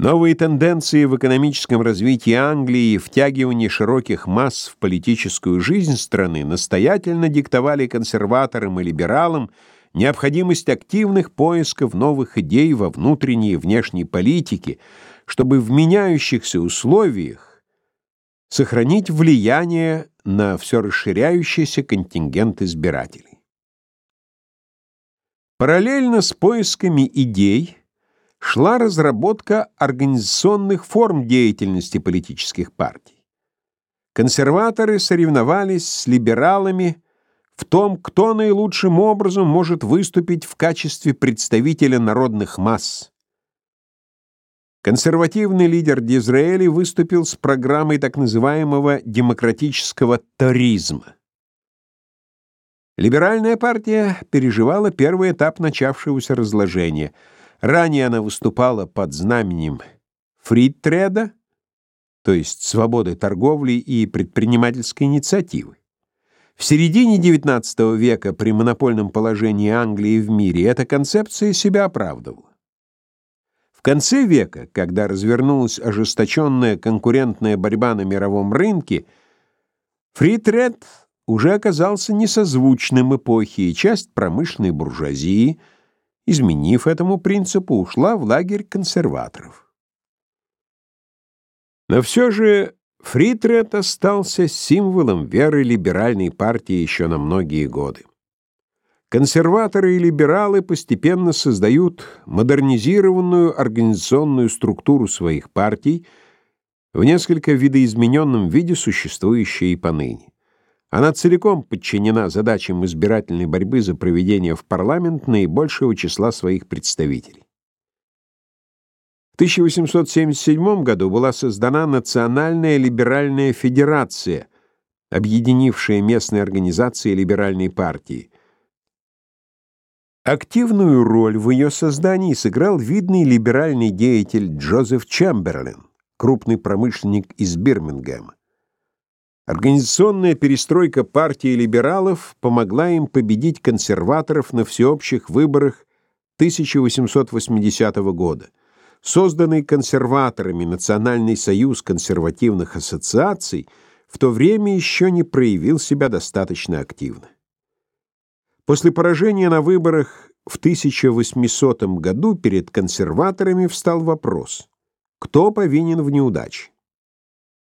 Новые тенденции в экономическом развитии Англии и втягивание широких масс в политическую жизнь страны настоятельно диктовали консерваторам и либералам необходимость активных поисков новых идей во внутренней и внешней политике, чтобы в меняющихся условиях сохранить влияние на все расширяющийся контингент избирателей. Параллельно с поисками идей шла разработка организационных форм деятельности политических партий. Консерваторы соревновались с либералами в том, кто наилучшим образом может выступить в качестве представителя народных масс. Консервативный лидер Дизраэли выступил с программой так называемого демократического таризма. Либеральная партия переживала первый этап начавшегося разложения – Ранее она выступала под знаменем фритреда, то есть свободы торговли и предпринимательской инициативы. В середине XIX века при монопольном положении Англии в мире эта концепция себя оправдывала. В конце века, когда развернулась ожесточенная конкурентная борьба на мировом рынке, фритред уже оказался несозвучным эпохе, и часть промышленной буржуазии – изменив этому принципу, ушла в лагерь консерваторов. Но все же Фритрет остался символом веры либеральной партии еще на многие годы. Консерваторы и либералы постепенно создают модернизированную организационную структуру своих партий в несколько видоизмененном виде, существующей и поныне. Она целиком подчинена задачам избирательной борьбы за проведение в парламент наибольшего числа своих представителей. В 1877 году была создана Национальная либеральная федерация, объединившая местные организации либеральной партии. Активную роль в ее создании сыграл видный либеральный деятель Джозеф Чемберлен, крупный промышленник из Бирмингема. Организационная перестройка партии либералов помогла им победить консерваторов на всеобщих выборах 1880 года. Созданный консерваторами Национальный союз консервативных ассоциаций в то время еще не проявил себя достаточно активно. После поражения на выборах в 1800 году перед консерваторами встал вопрос, кто повинен в неудаче.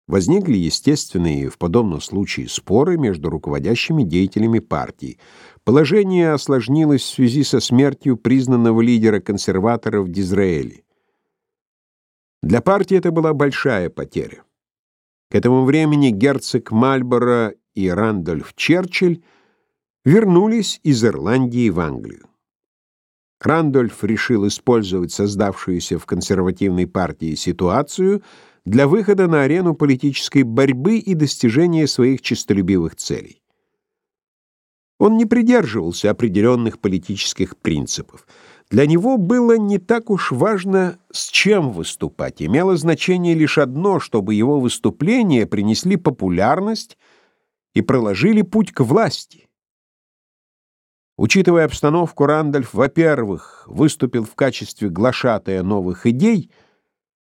Возникли естественные в подобном случае споры между руководящими деятелями партии. Положение осложнилось в связи со смертью признанного лидера консерваторов Дизраэли. Для партии это была большая потеря. К этому времени герцог Мальборо и Рандольф Черчилль вернулись из Ирландии в Англию. Рандольф решил использовать создавшуюся в консервативной партии ситуацию – для выхода на арену политической борьбы и достижения своих честолюбивых целей. Он не придерживался определенных политических принципов. Для него было не так уж важно, с чем выступать. Имело значение лишь одно, чтобы его выступления принесли популярность и проложили путь к власти. Учитывая обстановку, Рандольф, во-первых, выступил в качестве глашатая новых идей —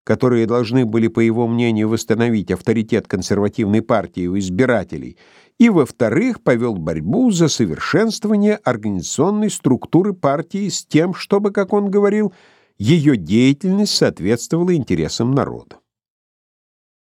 которые должны были, по его мнению, восстановить авторитет консервативной партии у избирателей, и, во-вторых, повел борьбу за совершенствование организационной структуры партии с тем, чтобы, как он говорил, ее деятельность соответствовала интересам народа.